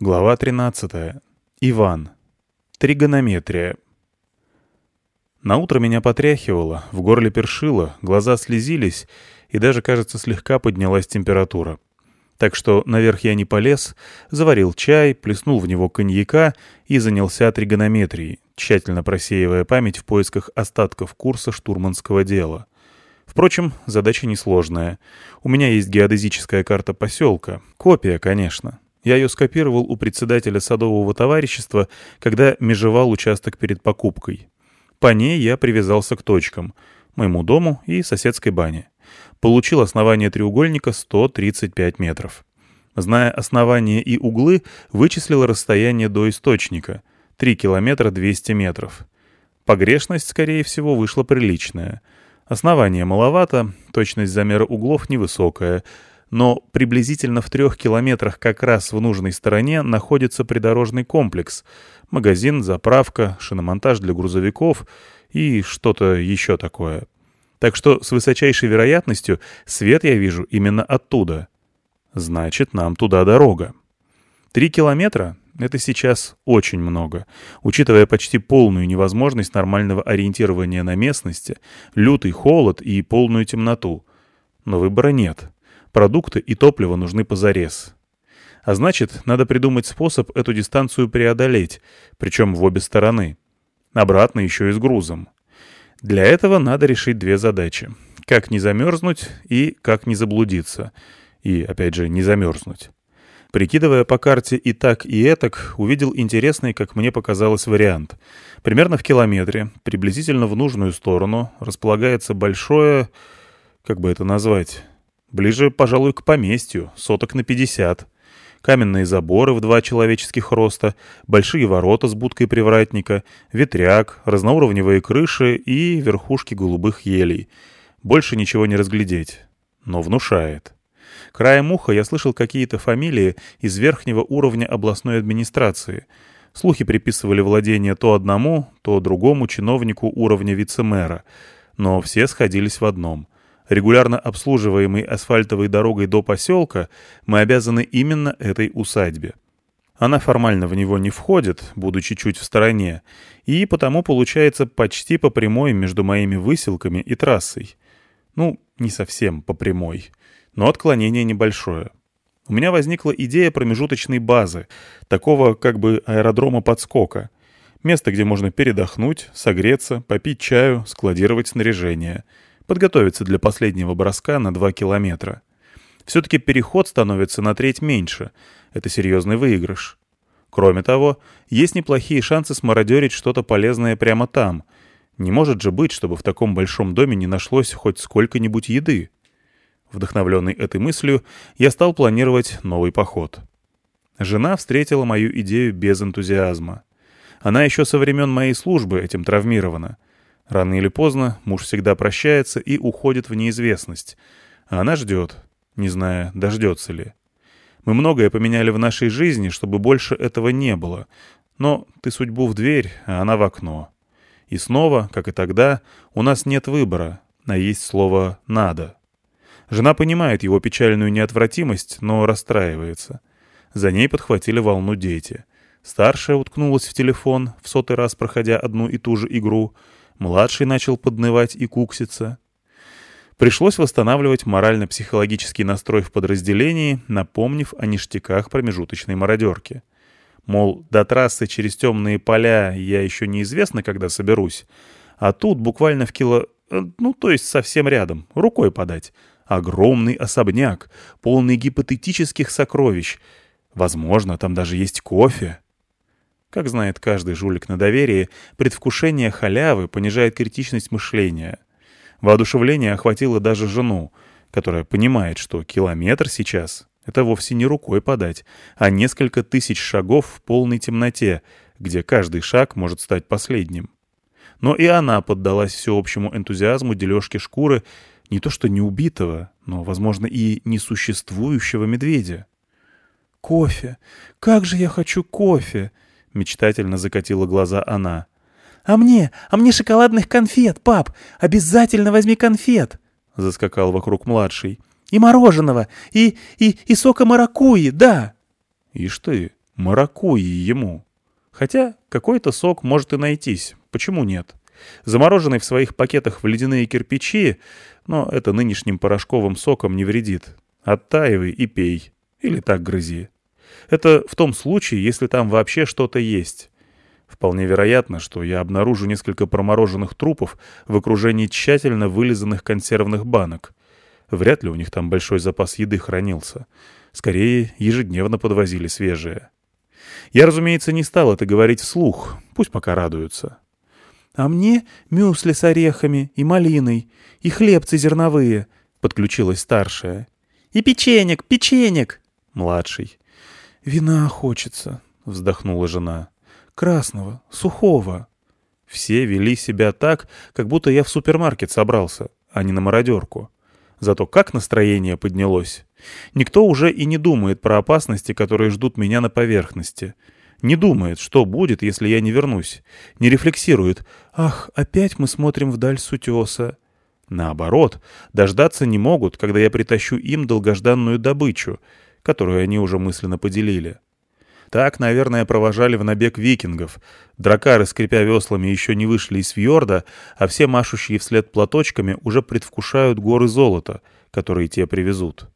Глава 13. Иван. Тригонометрия. На утро меня потряхивало, в горле першило, глаза слезились, и даже, кажется, слегка поднялась температура. Так что наверх я не полез, заварил чай, плеснул в него коньяка и занялся тригонометрией, тщательно просеивая память в поисках остатков курса штурманского дела. Впрочем, задача несложная. У меня есть геодезическая карта поселка, копия, конечно, я ее скопировал у председателя садового товарищества, когда межевал участок перед покупкой. По ней я привязался к точкам — моему дому и соседской бане. Получил основание треугольника 135 метров. Зная основание и углы, вычислил расстояние до источника — 3 километра 200 метров. Погрешность, скорее всего, вышла приличная. Основание маловато, точность замера углов невысокая — но приблизительно в трех километрах как раз в нужной стороне находится придорожный комплекс, магазин, заправка, шиномонтаж для грузовиков и что-то еще такое. Так что с высочайшей вероятностью свет я вижу именно оттуда. Значит, нам туда дорога. Три километра — это сейчас очень много, учитывая почти полную невозможность нормального ориентирования на местности, лютый холод и полную темноту. Но выбора нет. Продукты и топливо нужны позарез. А значит, надо придумать способ эту дистанцию преодолеть, причем в обе стороны. Обратно еще и с грузом. Для этого надо решить две задачи. Как не замерзнуть и как не заблудиться. И, опять же, не замерзнуть. Прикидывая по карте и так, и этак, увидел интересный, как мне показалось, вариант. Примерно в километре, приблизительно в нужную сторону, располагается большое... Как бы это назвать? Ближе, пожалуй, к поместью, соток на пятьдесят. Каменные заборы в два человеческих роста, большие ворота с будкой привратника, ветряк, разноуровневые крыши и верхушки голубых елей. Больше ничего не разглядеть. Но внушает. Краем уха я слышал какие-то фамилии из верхнего уровня областной администрации. Слухи приписывали владение то одному, то другому чиновнику уровня вице-мэра. Но все сходились в одном — регулярно обслуживаемой асфальтовой дорогой до поселка, мы обязаны именно этой усадьбе. Она формально в него не входит, будучи чуть в стороне, и потому получается почти по прямой между моими выселками и трассой. Ну, не совсем по прямой, но отклонение небольшое. У меня возникла идея промежуточной базы, такого как бы аэродрома подскока. Место, где можно передохнуть, согреться, попить чаю, складировать снаряжение — подготовиться для последнего броска на 2 километра. Все-таки переход становится на треть меньше. Это серьезный выигрыш. Кроме того, есть неплохие шансы смародерить что-то полезное прямо там. Не может же быть, чтобы в таком большом доме не нашлось хоть сколько-нибудь еды. Вдохновленный этой мыслью, я стал планировать новый поход. Жена встретила мою идею без энтузиазма. Она еще со времен моей службы этим травмирована — Рано или поздно муж всегда прощается и уходит в неизвестность. А она ждет, не зная, дождется ли. Мы многое поменяли в нашей жизни, чтобы больше этого не было. Но ты судьбу в дверь, а она в окно. И снова, как и тогда, у нас нет выбора, а есть слово «надо». Жена понимает его печальную неотвратимость, но расстраивается. За ней подхватили волну дети. Старшая уткнулась в телефон, в сотый раз проходя одну и ту же игру — Младший начал поднывать и кукситься. Пришлось восстанавливать морально-психологический настрой в подразделении, напомнив о ништяках промежуточной мародерки. Мол, до трассы через темные поля я еще неизвестно, когда соберусь, а тут буквально в кило... Э, ну, то есть совсем рядом, рукой подать. Огромный особняк, полный гипотетических сокровищ. Возможно, там даже есть кофе. Как знает каждый жулик на доверии, предвкушение халявы понижает критичность мышления. Воодушевление охватило даже жену, которая понимает, что километр сейчас — это вовсе не рукой подать, а несколько тысяч шагов в полной темноте, где каждый шаг может стать последним. Но и она поддалась всеобщему энтузиазму дележки шкуры не то что не убитого, но, возможно, и несуществующего медведя. «Кофе! Как же я хочу кофе!» — мечтательно закатила глаза она. «А мне, а мне шоколадных конфет, пап! Обязательно возьми конфет!» — заскакал вокруг младший. «И мороженого, и, и, и сока маракуйи, да!» «Ишь ты, Маракуйи ему. Хотя какой-то сок может и найтись, почему нет? Замороженный в своих пакетах в ледяные кирпичи, но это нынешним порошковым соком не вредит. Оттаивай и пей. Или так грызи. Это в том случае, если там вообще что-то есть. Вполне вероятно, что я обнаружу несколько промороженных трупов в окружении тщательно вылизанных консервных банок. Вряд ли у них там большой запас еды хранился. Скорее, ежедневно подвозили свежее. Я, разумеется, не стал это говорить вслух, пусть пока радуются. «А мне мюсли с орехами и малиной, и хлебцы зерновые», — подключилась старшая. «И печенек, печенек!» — младший. «Вина хочется», — вздохнула жена. «Красного, сухого». Все вели себя так, как будто я в супермаркет собрался, а не на мародерку. Зато как настроение поднялось. Никто уже и не думает про опасности, которые ждут меня на поверхности. Не думает, что будет, если я не вернусь. Не рефлексирует. «Ах, опять мы смотрим вдаль с утеса». Наоборот, дождаться не могут, когда я притащу им долгожданную добычу, которую они уже мысленно поделили. Так, наверное, провожали в набег викингов. Дракары, скрипя веслами, еще не вышли из фьорда, а все машущие вслед платочками уже предвкушают горы золота, которые те привезут.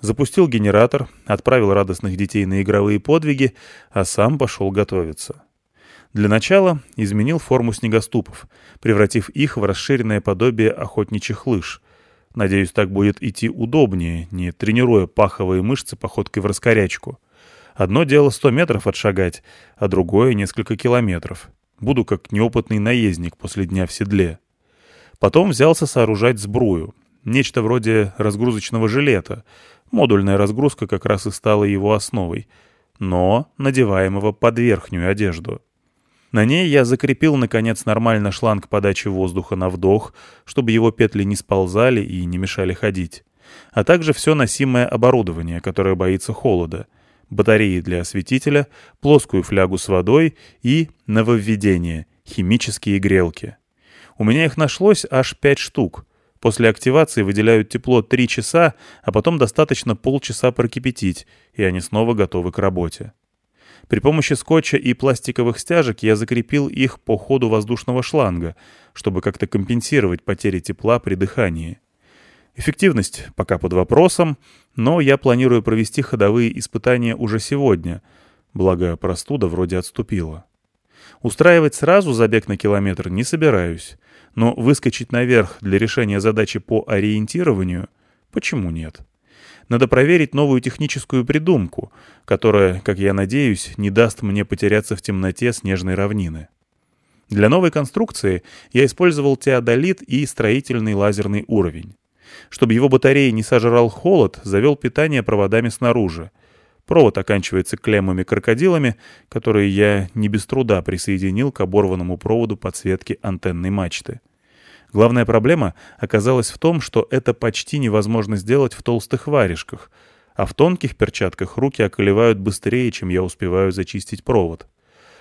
Запустил генератор, отправил радостных детей на игровые подвиги, а сам пошел готовиться. Для начала изменил форму снегоступов, превратив их в расширенное подобие охотничьих лыж. Надеюсь, так будет идти удобнее, не тренируя паховые мышцы походкой в раскорячку. Одно дело сто метров отшагать, а другое — несколько километров. Буду как неопытный наездник после дня в седле. Потом взялся сооружать сбрую. Нечто вроде разгрузочного жилета. Модульная разгрузка как раз и стала его основой. Но надеваемого под верхнюю одежду. На ней я закрепил, наконец, нормально шланг подачи воздуха на вдох, чтобы его петли не сползали и не мешали ходить. А также все носимое оборудование, которое боится холода — батареи для осветителя, плоскую флягу с водой и нововведение — химические грелки. У меня их нашлось аж пять штук. После активации выделяют тепло 3 часа, а потом достаточно полчаса прокипятить, и они снова готовы к работе. При помощи скотча и пластиковых стяжек я закрепил их по ходу воздушного шланга, чтобы как-то компенсировать потери тепла при дыхании. Эффективность пока под вопросом, но я планирую провести ходовые испытания уже сегодня, благо простуда вроде отступила. Устраивать сразу забег на километр не собираюсь, но выскочить наверх для решения задачи по ориентированию почему нет? Надо проверить новую техническую придумку, которая, как я надеюсь, не даст мне потеряться в темноте снежной равнины. Для новой конструкции я использовал теодолит и строительный лазерный уровень. Чтобы его батареи не сожрал холод, завел питание проводами снаружи. Провод оканчивается клеммами-крокодилами, которые я не без труда присоединил к оборванному проводу подсветки антенной мачты. Главная проблема оказалась в том, что это почти невозможно сделать в толстых варежках, а в тонких перчатках руки околевают быстрее, чем я успеваю зачистить провод.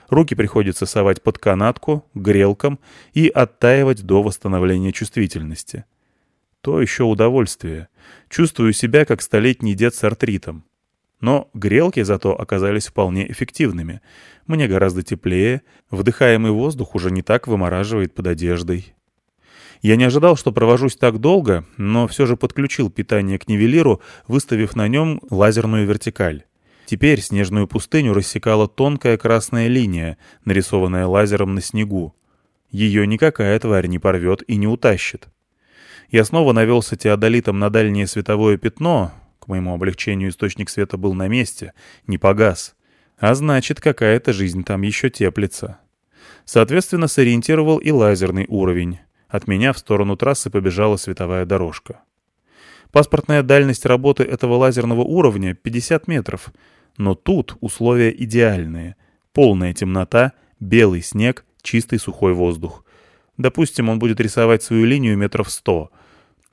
Руки приходится совать под канатку, грелкам и оттаивать до восстановления чувствительности. То еще удовольствие. Чувствую себя, как столетний дед с артритом. Но грелки зато оказались вполне эффективными. Мне гораздо теплее, вдыхаемый воздух уже не так вымораживает под одеждой. Я не ожидал, что провожусь так долго, но все же подключил питание к нивелиру, выставив на нем лазерную вертикаль. Теперь снежную пустыню рассекала тонкая красная линия, нарисованная лазером на снегу. Ее никакая тварь не порвет и не утащит. Я снова навелся теодолитом на дальнее световое пятно. К моему облегчению источник света был на месте, не погас. А значит, какая-то жизнь там еще теплится. Соответственно, сориентировал и лазерный уровень. От меня в сторону трассы побежала световая дорожка. Паспортная дальность работы этого лазерного уровня — 50 метров. Но тут условия идеальные. Полная темнота, белый снег, чистый сухой воздух. Допустим, он будет рисовать свою линию метров сто.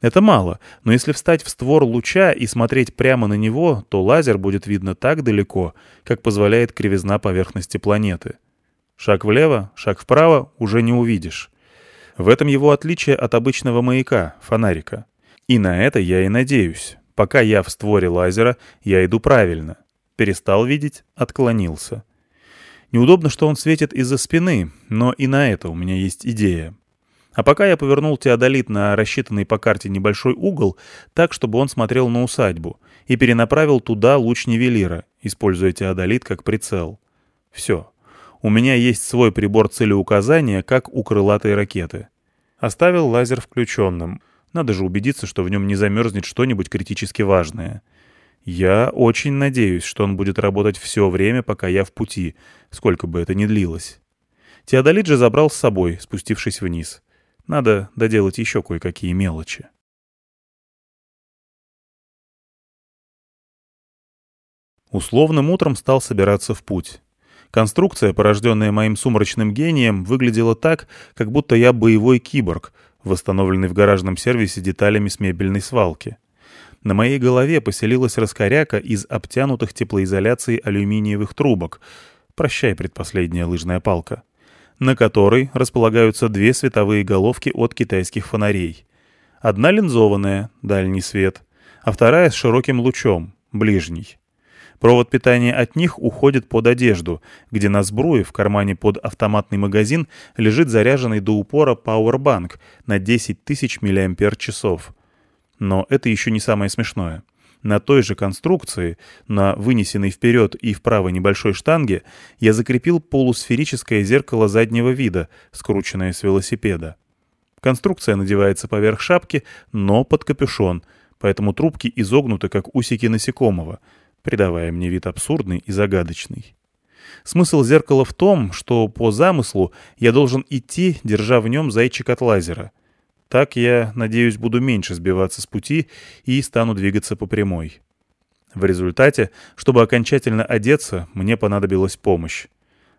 Это мало, но если встать в створ луча и смотреть прямо на него, то лазер будет видно так далеко, как позволяет кривизна поверхности планеты. Шаг влево, шаг вправо уже не увидишь. В этом его отличие от обычного маяка, фонарика. И на это я и надеюсь. Пока я в створе лазера, я иду правильно. Перестал видеть, отклонился. Неудобно, что он светит из-за спины, но и на это у меня есть идея. А пока я повернул теодолит на рассчитанный по карте небольшой угол, так, чтобы он смотрел на усадьбу, и перенаправил туда луч нивелира, используя теодолит как прицел. Все. У меня есть свой прибор целеуказания, как у крылатой ракеты. Оставил лазер включенным. Надо же убедиться, что в нем не замерзнет что-нибудь критически важное. Я очень надеюсь, что он будет работать все время, пока я в пути, сколько бы это ни длилось. Теодолит же забрал с собой, спустившись вниз. Надо доделать еще кое-какие мелочи. Условным утром стал собираться в путь. Конструкция, порожденная моим сумрачным гением, выглядела так, как будто я боевой киборг, восстановленный в гаражном сервисе деталями с мебельной свалки. На моей голове поселилась раскоряка из обтянутых теплоизоляцией алюминиевых трубок. Прощай, предпоследняя лыжная палка. На которой располагаются две световые головки от китайских фонарей. Одна линзованная, дальний свет, а вторая с широким лучом, ближний. Провод питания от них уходит под одежду, где на сбруе в кармане под автоматный магазин лежит заряженный до упора пауэрбанк на 10 тысяч мАч. Но это еще не самое смешное. На той же конструкции, на вынесенной вперед и вправо небольшой штанге, я закрепил полусферическое зеркало заднего вида, скрученное с велосипеда. Конструкция надевается поверх шапки, но под капюшон, поэтому трубки изогнуты, как усики насекомого, придавая мне вид абсурдный и загадочный. Смысл зеркала в том, что по замыслу я должен идти, держа в нем зайчик от лазера — так я, надеюсь, буду меньше сбиваться с пути и стану двигаться по прямой. В результате, чтобы окончательно одеться, мне понадобилась помощь.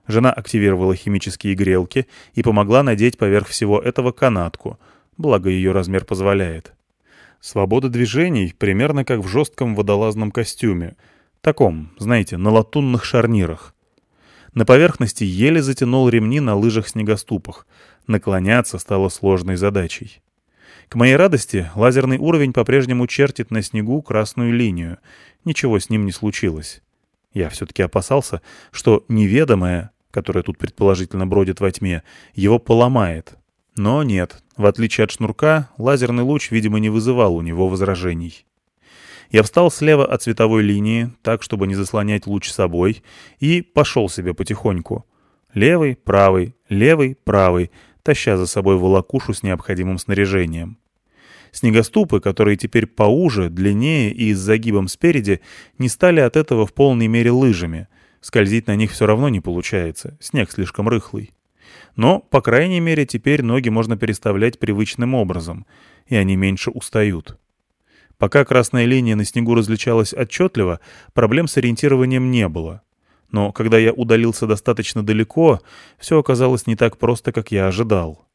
Жена активировала химические грелки и помогла надеть поверх всего этого канатку, благо ее размер позволяет. Свобода движений примерно как в жестком водолазном костюме. Таком, знаете, на латунных шарнирах. На поверхности еле затянул ремни на лыжах-снегоступах. Наклоняться стало сложной задачей. К моей радости, лазерный уровень по-прежнему чертит на снегу красную линию. Ничего с ним не случилось. Я все-таки опасался, что неведомое, которое тут предположительно бродит во тьме, его поломает. Но нет, в отличие от шнурка, лазерный луч, видимо, не вызывал у него возражений. Я встал слева от световой линии, так, чтобы не заслонять луч собой, и пошел себе потихоньку. Левый, правый, левый, правый, таща за собой волокушу с необходимым снаряжением. Снегоступы, которые теперь поуже, длиннее и с загибом спереди, не стали от этого в полной мере лыжами. Скользить на них все равно не получается, снег слишком рыхлый. Но, по крайней мере, теперь ноги можно переставлять привычным образом, и они меньше устают. Пока красная линия на снегу различалась отчетливо, проблем с ориентированием не было. Но когда я удалился достаточно далеко, все оказалось не так просто, как я ожидал.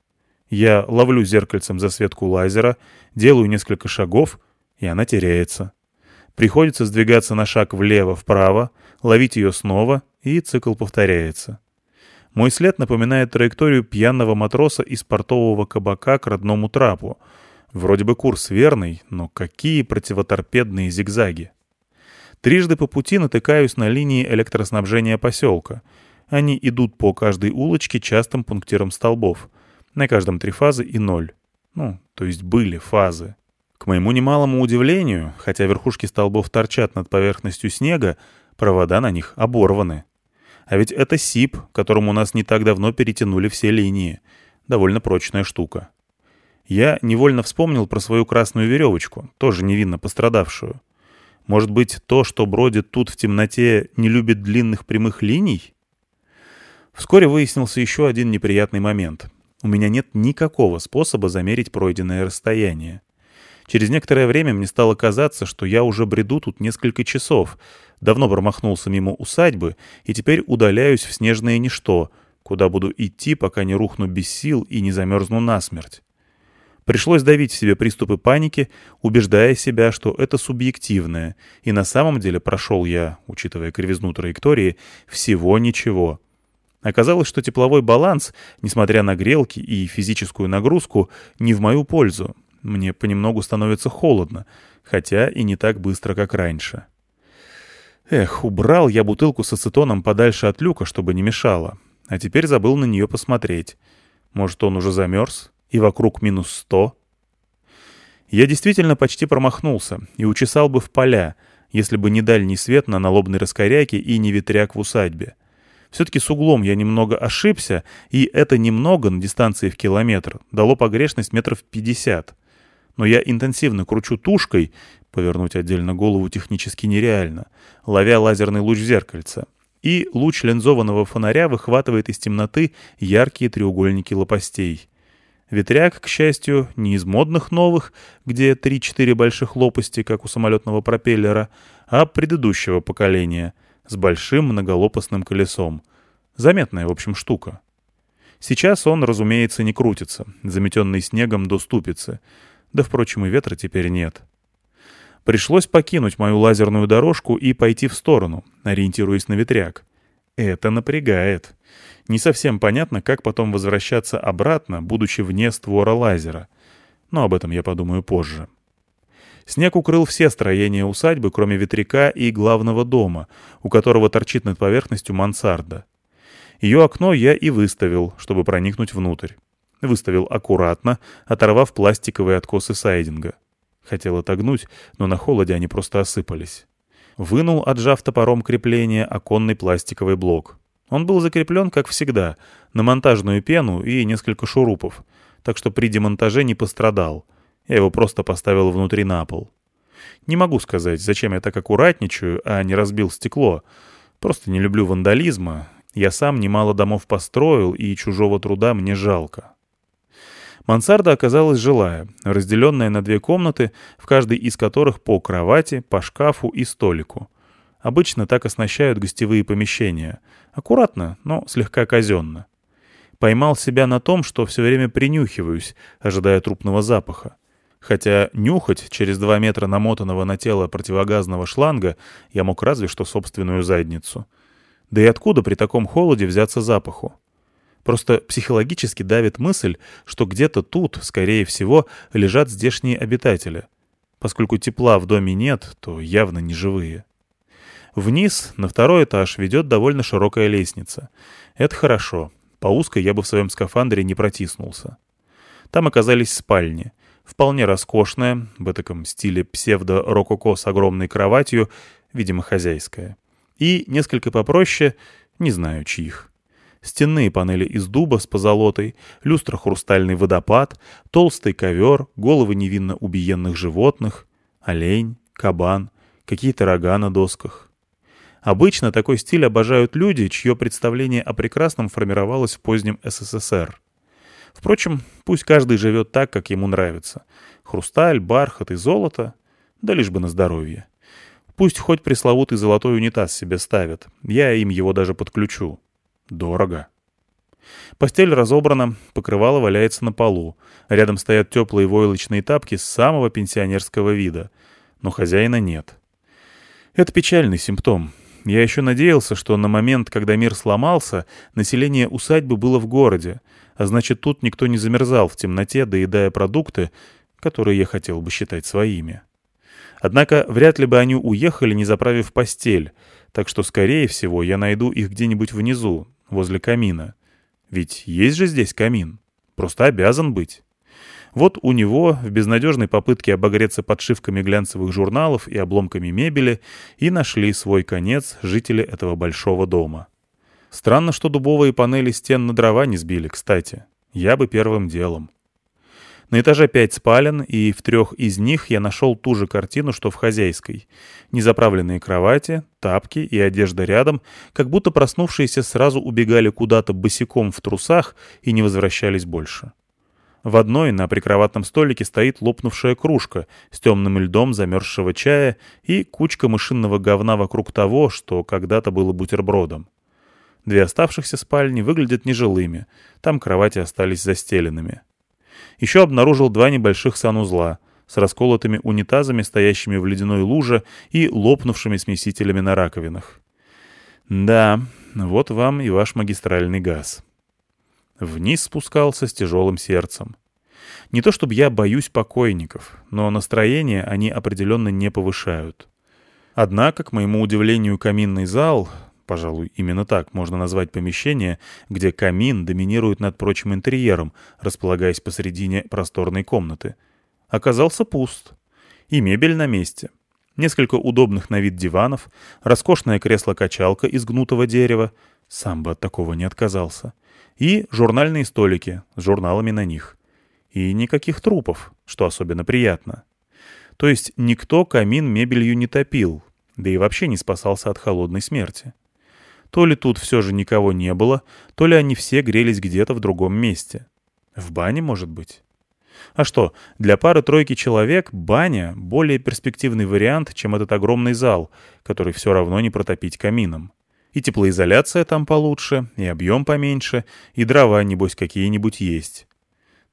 Я ловлю зеркальцем засветку лазера, делаю несколько шагов, и она теряется. Приходится сдвигаться на шаг влево-вправо, ловить ее снова, и цикл повторяется. Мой след напоминает траекторию пьяного матроса из портового кабака к родному трапу — Вроде бы курс верный, но какие противоторпедные зигзаги. Трижды по пути натыкаюсь на линии электроснабжения поселка. Они идут по каждой улочке частым пунктиром столбов. На каждом три фазы и ноль. Ну, то есть были фазы. К моему немалому удивлению, хотя верхушки столбов торчат над поверхностью снега, провода на них оборваны. А ведь это СИП, которому у нас не так давно перетянули все линии. Довольно прочная штука. Я невольно вспомнил про свою красную веревочку, тоже невинно пострадавшую. Может быть, то, что бродит тут в темноте, не любит длинных прямых линий? Вскоре выяснился еще один неприятный момент. У меня нет никакого способа замерить пройденное расстояние. Через некоторое время мне стало казаться, что я уже бреду тут несколько часов, давно промахнулся мимо усадьбы и теперь удаляюсь в снежное ничто, куда буду идти, пока не рухну без сил и не замерзну насмерть. Пришлось давить в себе приступы паники, убеждая себя, что это субъективное, и на самом деле прошел я, учитывая кривизну траектории, всего ничего. Оказалось, что тепловой баланс, несмотря на грелки и физическую нагрузку, не в мою пользу. Мне понемногу становится холодно, хотя и не так быстро, как раньше. Эх, убрал я бутылку с ацетоном подальше от люка, чтобы не мешало. А теперь забыл на нее посмотреть. Может, он уже замерз? И вокруг минус сто? Я действительно почти промахнулся и учесал бы в поля, если бы не дальний свет на налобной раскоряке и не ветряк в усадьбе. Все-таки с углом я немного ошибся, и это немного на дистанции в километр дало погрешность метров пятьдесят. Но я интенсивно кручу тушкой, повернуть отдельно голову технически нереально, ловя лазерный луч в зеркальце. И луч линзованного фонаря выхватывает из темноты яркие треугольники лопастей. Ветряк, к счастью, не из модных новых, где 3-4 больших лопасти, как у самолетного пропеллера, а предыдущего поколения — с большим многолопастным колесом. Заметная, в общем, штука. Сейчас он, разумеется, не крутится, заметенный снегом до ступицы. Да, впрочем, и ветра теперь нет. Пришлось покинуть мою лазерную дорожку и пойти в сторону, ориентируясь на ветряк. Это напрягает. Не совсем понятно, как потом возвращаться обратно, будучи вне створа лазера. Но об этом я подумаю позже. Снег укрыл все строения усадьбы, кроме ветряка и главного дома, у которого торчит над поверхностью мансарда. Ее окно я и выставил, чтобы проникнуть внутрь. Выставил аккуратно, оторвав пластиковые откосы сайдинга. Хотел отогнуть, но на холоде они просто осыпались. Вынул, отжав топором крепление, оконный пластиковый блок. Он был закреплен, как всегда, на монтажную пену и несколько шурупов, так что при демонтаже не пострадал — я его просто поставил внутри на пол. Не могу сказать, зачем я так аккуратничаю, а не разбил стекло. Просто не люблю вандализма. Я сам немало домов построил, и чужого труда мне жалко. Мансарда оказалась жилая, разделенная на две комнаты, в каждой из которых по кровати, по шкафу и столику. Обычно так оснащают гостевые помещения. Аккуратно, но слегка казенно. Поймал себя на том, что все время принюхиваюсь, ожидая трупного запаха. Хотя нюхать через два метра намотанного на тело противогазного шланга я мог разве что собственную задницу. Да и откуда при таком холоде взяться запаху? Просто психологически давит мысль, что где-то тут, скорее всего, лежат здешние обитатели. Поскольку тепла в доме нет, то явно не живые. Вниз, на второй этаж, ведет довольно широкая лестница. Это хорошо. По узкой я бы в своем скафандре не протиснулся. Там оказались спальни — Вполне роскошная, в таком стиле псевдо-рококо с огромной кроватью, видимо, хозяйская. И несколько попроще, не знаю чьих. Стенные панели из дуба с позолотой, люстра-хрустальный водопад, толстый ковер, головы невинно убиенных животных, олень, кабан, какие-то рога на досках. Обычно такой стиль обожают люди, чье представление о прекрасном формировалось в позднем СССР. Впрочем, пусть каждый живет так, как ему нравится. Хрусталь, бархат и золото, да лишь бы на здоровье. Пусть хоть пресловутый золотой унитаз себе ставят, я им его даже подключу. Дорого. Постель разобрана, покрывало валяется на полу. Рядом стоят теплые войлочные тапки самого пенсионерского вида. Но хозяина нет. Это печальный симптом. Я еще надеялся, что на момент, когда мир сломался, население усадьбы было в городе, а значит, тут никто не замерзал в темноте, доедая продукты, которые я хотел бы считать своими. Однако вряд ли бы они уехали, не заправив постель, так что, скорее всего, я найду их где-нибудь внизу, возле камина. Ведь есть же здесь камин. Просто обязан быть. Вот у него, в безнадежной попытке обогреться подшивками глянцевых журналов и обломками мебели, и нашли свой конец жители этого большого дома. Странно, что дубовые панели стен на дрова не сбили, кстати. Я бы первым делом. На этаже пять спален, и в трех из них я нашел ту же картину, что в хозяйской. Незаправленные кровати, тапки и одежда рядом, как будто проснувшиеся сразу убегали куда-то босиком в трусах и не возвращались больше. В одной на прикроватном столике стоит лопнувшая кружка с темным льдом замерзшего чая и кучка мышинного говна вокруг того, что когда-то было бутербродом. Две оставшихся спальни выглядят нежилыми, там кровати остались застеленными. Еще обнаружил два небольших санузла с расколотыми унитазами, стоящими в ледяной луже и лопнувшими смесителями на раковинах. Да, вот вам и ваш магистральный газ. Вниз спускался с тяжелым сердцем. Не то чтобы я боюсь покойников, но настроение они определенно не повышают. Однако, к моему удивлению, каминный зал, пожалуй, именно так можно назвать помещение, где камин доминирует над прочим интерьером, располагаясь посредине просторной комнаты, оказался пуст. И мебель на месте. Несколько удобных на вид диванов, роскошное кресло-качалка из гнутого дерева, сам бы от такого не отказался, и журнальные столики с журналами на них. И никаких трупов, что особенно приятно. То есть никто камин мебелью не топил, да и вообще не спасался от холодной смерти. То ли тут все же никого не было, то ли они все грелись где-то в другом месте. В бане, может быть? А что, для пары-тройки человек баня — более перспективный вариант, чем этот огромный зал, который все равно не протопить камином. И теплоизоляция там получше, и объем поменьше, и дрова, небось, какие-нибудь есть.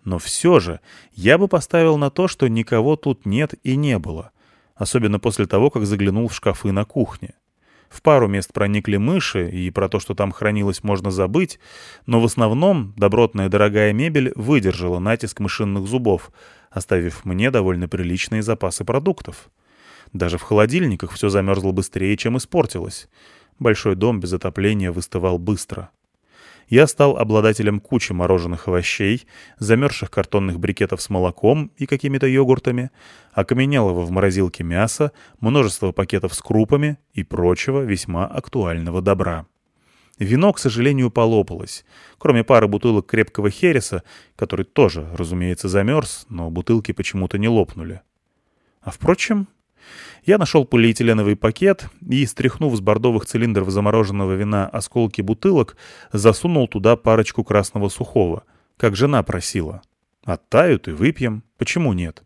Но все же я бы поставил на то, что никого тут нет и не было, особенно после того, как заглянул в шкафы на кухне. В пару мест проникли мыши, и про то, что там хранилось, можно забыть, но в основном добротная дорогая мебель выдержала натиск мышинных зубов, оставив мне довольно приличные запасы продуктов. Даже в холодильниках все замерзло быстрее, чем испортилось. Большой дом без отопления выстывал быстро я стал обладателем кучи мороженых овощей, замерзших картонных брикетов с молоком и какими-то йогуртами, окаменелого в морозилке мяса, множество пакетов с крупами и прочего весьма актуального добра. Вино, к сожалению, полопалось, кроме пары бутылок крепкого хереса, который тоже, разумеется, замерз, но бутылки почему-то не лопнули. А впрочем, я нашел полиэтиленовый пакет и, стряхнув с бордовых цилиндров замороженного вина осколки бутылок, засунул туда парочку красного сухого, как жена просила. Оттают и выпьем, почему нет?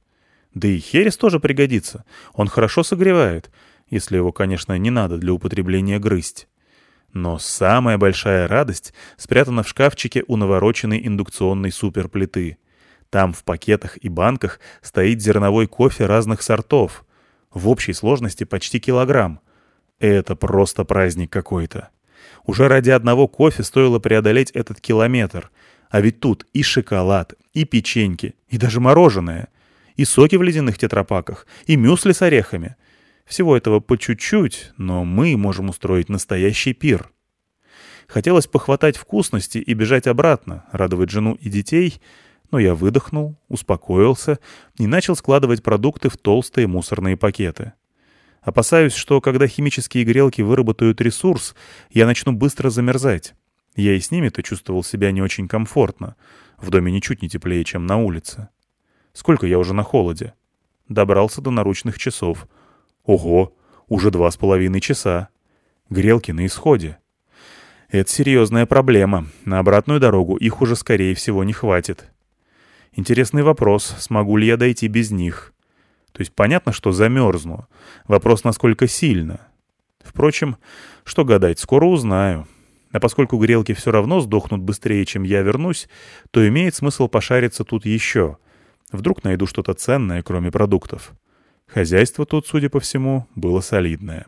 Да и херес тоже пригодится, он хорошо согревает, если его, конечно, не надо для употребления грызть. Но самая большая радость спрятана в шкафчике у навороченной индукционной суперплиты. Там в пакетах и банках стоит зерновой кофе разных сортов — в общей сложности почти килограмм. Это просто праздник какой-то. Уже ради одного кофе стоило преодолеть этот километр. А ведь тут и шоколад, и печеньки, и даже мороженое, и соки в ледяных тетрапаках, и мюсли с орехами. Всего этого по чуть-чуть, но мы можем устроить настоящий пир. Хотелось похватать вкусности и бежать обратно, радовать жену и детей — но я выдохнул, успокоился и начал складывать продукты в толстые мусорные пакеты. Опасаюсь, что когда химические грелки выработают ресурс, я начну быстро замерзать. Я и с ними-то чувствовал себя не очень комфортно. В доме ничуть не теплее, чем на улице. Сколько я уже на холоде? Добрался до наручных часов. Ого, уже два с половиной часа. Грелки на исходе. Это серьезная проблема. На обратную дорогу их уже, скорее всего, не хватит. Интересный вопрос, смогу ли я дойти без них. То есть понятно, что замерзну. Вопрос, насколько сильно. Впрочем, что гадать, скоро узнаю. А поскольку грелки все равно сдохнут быстрее, чем я вернусь, то имеет смысл пошариться тут еще. Вдруг найду что-то ценное, кроме продуктов. Хозяйство тут, судя по всему, было солидное.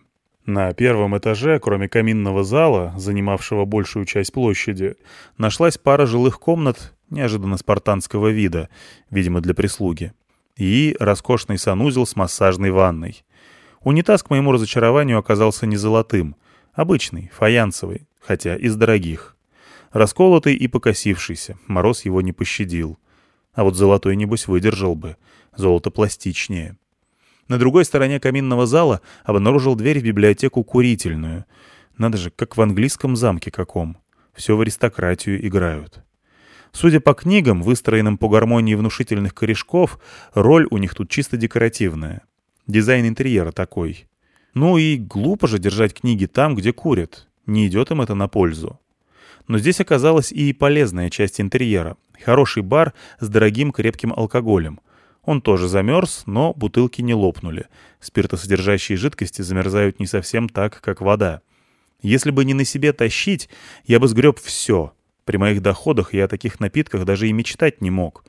На первом этаже, кроме каминного зала, занимавшего большую часть площади, нашлась пара жилых комнат неожиданно спартанского вида, видимо, для прислуги, и роскошный санузел с массажной ванной. Унитаз, к моему разочарованию, оказался не золотым, обычный, фаянсовый, хотя из дорогих. Расколотый и покосившийся, мороз его не пощадил. А вот золотой, небось, выдержал бы, золото пластичнее. На другой стороне каминного зала обнаружил дверь в библиотеку курительную. Надо же, как в английском замке каком. Все в аристократию играют. Судя по книгам, выстроенным по гармонии внушительных корешков, роль у них тут чисто декоративная. Дизайн интерьера такой. Ну и глупо же держать книги там, где курят. Не идет им это на пользу. Но здесь оказалась и полезная часть интерьера. Хороший бар с дорогим крепким алкоголем. Он тоже замерз, но бутылки не лопнули. Спиртосодержащие жидкости замерзают не совсем так, как вода. Если бы не на себе тащить, я бы сгреб все. При моих доходах я о таких напитках даже и мечтать не мог.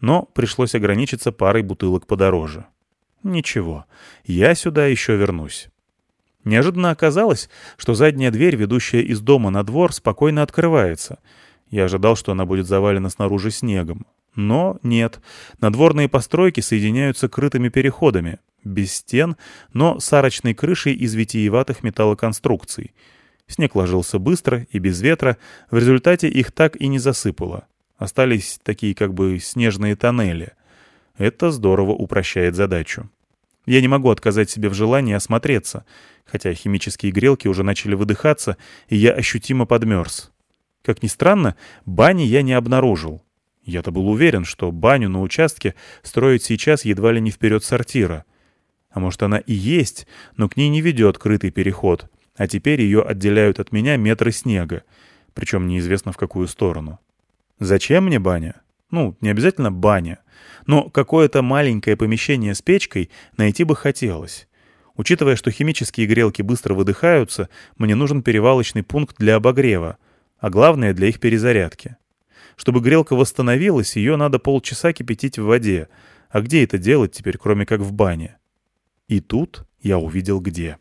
Но пришлось ограничиться парой бутылок подороже. Ничего, я сюда еще вернусь. Неожиданно оказалось, что задняя дверь, ведущая из дома на двор, спокойно открывается. Я ожидал, что она будет завалена снаружи снегом. Но нет. Надворные постройки соединяются крытыми переходами. без стен, но с арочной крышей из витиеватых металлоконструкций. Снег ложился быстро и без ветра, в результате их так и не засыпало. Остались такие как бы снежные тоннели. Это здорово упрощает задачу. Я не могу отказать себе в желании осмотреться, хотя химические грелки уже начали выдыхаться, и я ощутимо подмерз. Как ни странно, бани я не обнаружил. Я-то был уверен, что баню на участке строят сейчас едва ли не вперед сортира. А может, она и есть, но к ней не ведет крытый переход, а теперь ее отделяют от меня метры снега, причем неизвестно в какую сторону. Зачем мне баня? Ну, не обязательно баня, но какое-то маленькое помещение с печкой найти бы хотелось. Учитывая, что химические грелки быстро выдыхаются, мне нужен перевалочный пункт для обогрева, а главное для их перезарядки. Чтобы грелка восстановилась, ее надо полчаса кипятить в воде. А где это делать теперь, кроме как в бане? И тут я увидел где.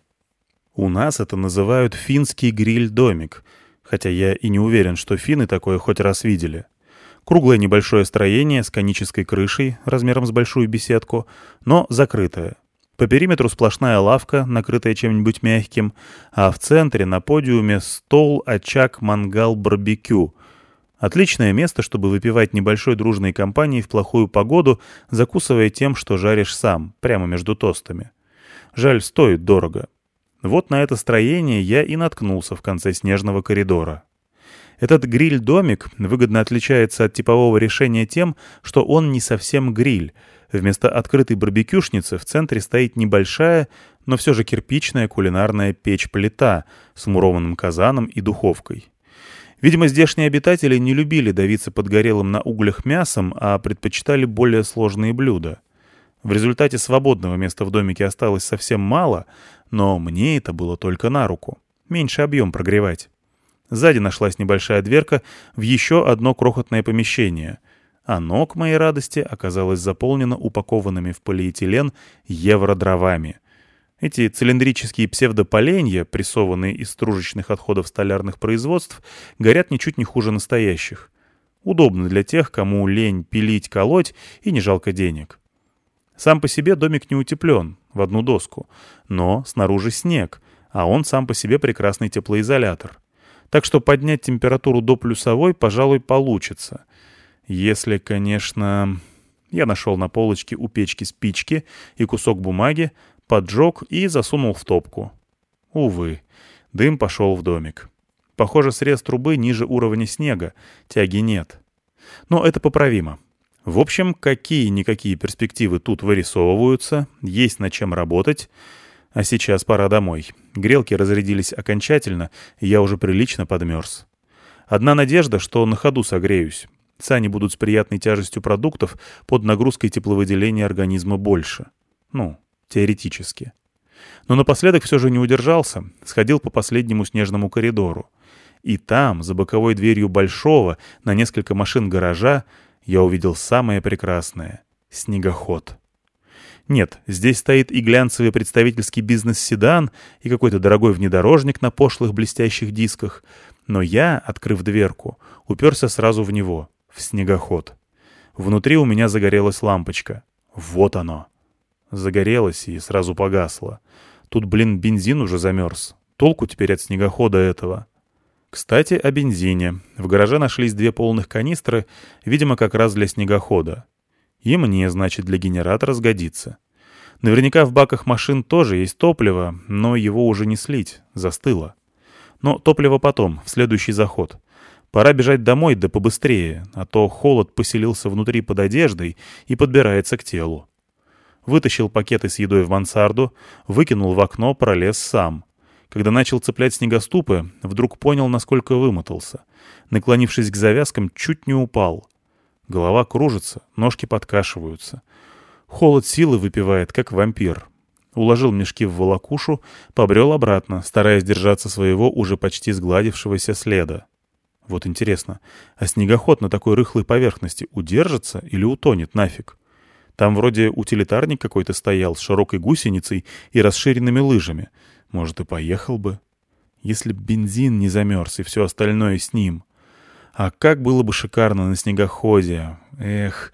У нас это называют финский гриль-домик, хотя я и не уверен, что финны такое хоть раз видели. Круглое небольшое строение с конической крышей, размером с большую беседку, но закрытое. По периметру сплошная лавка, накрытая чем-нибудь мягким, а в центре на подиуме стол, очаг, мангал, барбекю. Отличное место, чтобы выпивать небольшой дружной компанией в плохую погоду, закусывая тем, что жаришь сам, прямо между тостами. Жаль, стоит дорого. Вот на это строение я и наткнулся в конце снежного коридора. Этот гриль-домик выгодно отличается от типового решения тем, что он не совсем гриль — Вместо открытой барбекюшницы в центре стоит небольшая, но все же кирпичная кулинарная печь-плита с мурованным казаном и духовкой. Видимо, здешние обитатели не любили давиться подгорелым на углях мясом, а предпочитали более сложные блюда. В результате свободного места в домике осталось совсем мало, но мне это было только на руку. Меньше объем прогревать. Сзади нашлась небольшая дверка в еще одно крохотное помещение — оно, к моей радости, оказалось заполнено упакованными в полиэтилен евродровами. Эти цилиндрические псевдополенья, прессованные из стружечных отходов столярных производств, горят ничуть не хуже настоящих. Удобно для тех, кому лень пилить, колоть и не жалко денег. Сам по себе домик не утеплен, в одну доску, но снаружи снег, а он сам по себе прекрасный теплоизолятор. Так что поднять температуру до плюсовой, пожалуй, получится — если, конечно... Я нашел на полочке у печки спички и кусок бумаги, поджег и засунул в топку. Увы, дым пошел в домик. Похоже, срез трубы ниже уровня снега, тяги нет. Но это поправимо. В общем, какие-никакие перспективы тут вырисовываются, есть над чем работать. А сейчас пора домой. Грелки разрядились окончательно, и я уже прилично подмерз. Одна надежда, что на ходу согреюсь. Сани будут с приятной тяжестью продуктов под нагрузкой тепловыделения организма больше. Ну, теоретически. Но напоследок все же не удержался, сходил по последнему снежному коридору. И там, за боковой дверью большого, на несколько машин гаража, я увидел самое прекрасное — снегоход. Нет, здесь стоит и глянцевый представительский бизнес-седан, и какой-то дорогой внедорожник на пошлых блестящих дисках, но я, открыв дверку, уперся сразу в него в снегоход. Внутри у меня загорелась лампочка. Вот оно. Загорелась и сразу погасла. Тут, блин, бензин уже замерз. Толку теперь от снегохода этого. Кстати, о бензине. В гараже нашлись две полных канистры, видимо, как раз для снегохода. И мне, значит, для генератора сгодится. Наверняка в баках машин тоже есть топливо, но его уже не слить, застыло. Но топливо потом, в следующий заход. Пора бежать домой, да побыстрее, а то холод поселился внутри под одеждой и подбирается к телу. Вытащил пакеты с едой в мансарду, выкинул в окно, пролез сам. Когда начал цеплять снегоступы, вдруг понял, насколько вымотался. Наклонившись к завязкам, чуть не упал. Голова кружится, ножки подкашиваются. Холод силы выпивает, как вампир. Уложил мешки в волокушу, побрел обратно, стараясь держаться своего уже почти сгладившегося следа. Вот интересно, а снегоход на такой рыхлой поверхности удержится или утонет нафиг? Там вроде утилитарник какой-то стоял с широкой гусеницей и расширенными лыжами. Может, и поехал бы. Если б бензин не замерз и все остальное с ним. А как было бы шикарно на снегоходе. Эх,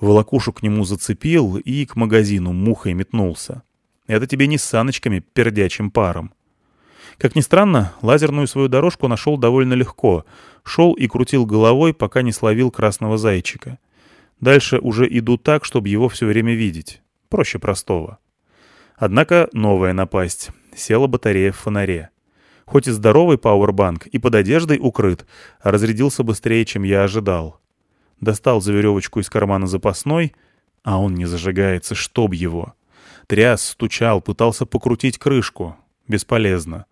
волокушу к нему зацепил и к магазину мухой метнулся. Это тебе не с саночками, пердячим паром. Как ни странно, лазерную свою дорожку нашел довольно легко. Шел и крутил головой, пока не словил красного зайчика. Дальше уже иду так, чтобы его все время видеть. Проще простого. Однако новая напасть. Села батарея в фонаре. Хоть и здоровый пауэрбанк, и под одеждой укрыт, а разрядился быстрее, чем я ожидал. Достал за веревочку из кармана запасной, а он не зажигается, чтоб его. Тряс, стучал, пытался покрутить крышку. Бесполезно.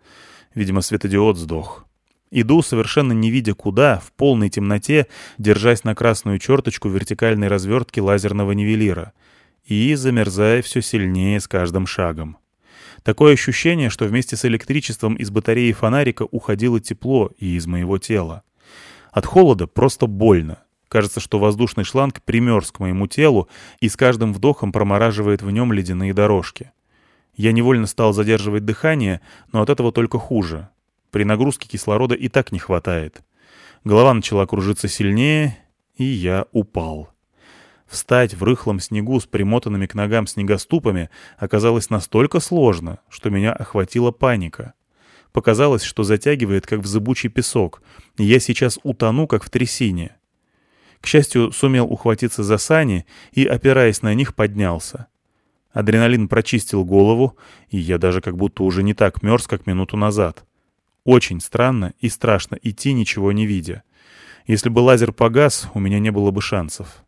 Видимо, светодиод сдох. Иду, совершенно не видя куда, в полной темноте, держась на красную черточку вертикальной развертки лазерного нивелира. И замерзая все сильнее с каждым шагом. Такое ощущение, что вместе с электричеством из батареи фонарика уходило тепло и из моего тела. От холода просто больно. Кажется, что воздушный шланг примерз к моему телу и с каждым вдохом промораживает в нем ледяные дорожки. Я невольно стал задерживать дыхание, но от этого только хуже. При нагрузке кислорода и так не хватает. Голова начала кружиться сильнее, и я упал. Встать в рыхлом снегу с примотанными к ногам снегоступами оказалось настолько сложно, что меня охватила паника. Показалось, что затягивает, как в зыбучий песок, и я сейчас утону, как в трясине. К счастью, сумел ухватиться за сани и, опираясь на них, поднялся. Адреналин прочистил голову, и я даже как будто уже не так мерз, как минуту назад. Очень странно и страшно идти, ничего не видя. Если бы лазер погас, у меня не было бы шансов.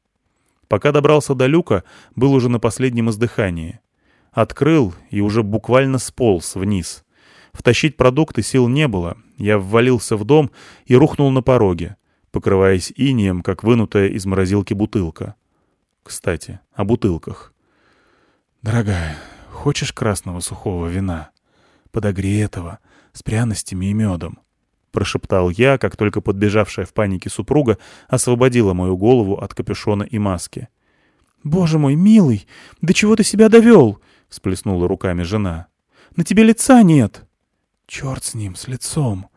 Пока добрался до люка, был уже на последнем издыхании. Открыл и уже буквально сполз вниз. Втащить продукты сил не было. Я ввалился в дом и рухнул на пороге, покрываясь инием, как вынутая из морозилки бутылка. Кстати, о бутылках. «Дорогая, хочешь красного сухого вина? Подогретого, с пряностями и медом?» — прошептал я, как только подбежавшая в панике супруга освободила мою голову от капюшона и маски. «Боже мой, милый, до чего ты себя довел?» — всплеснула руками жена. «На тебе лица нет!» «Черт с ним, с лицом!»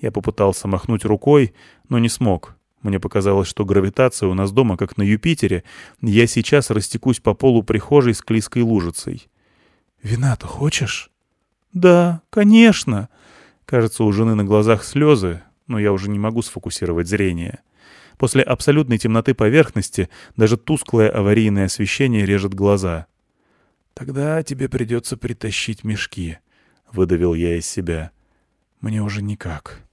Я попытался махнуть рукой, но не смог. Мне показалось, что гравитация у нас дома как на Юпитере. Я сейчас растекусь по полу прихожей с клейской лужицей. «Вина-то хочешь?» «Да, конечно!» Кажется, у жены на глазах слезы, но я уже не могу сфокусировать зрение. После абсолютной темноты поверхности даже тусклое аварийное освещение режет глаза. «Тогда тебе придется притащить мешки», — выдавил я из себя. «Мне уже никак».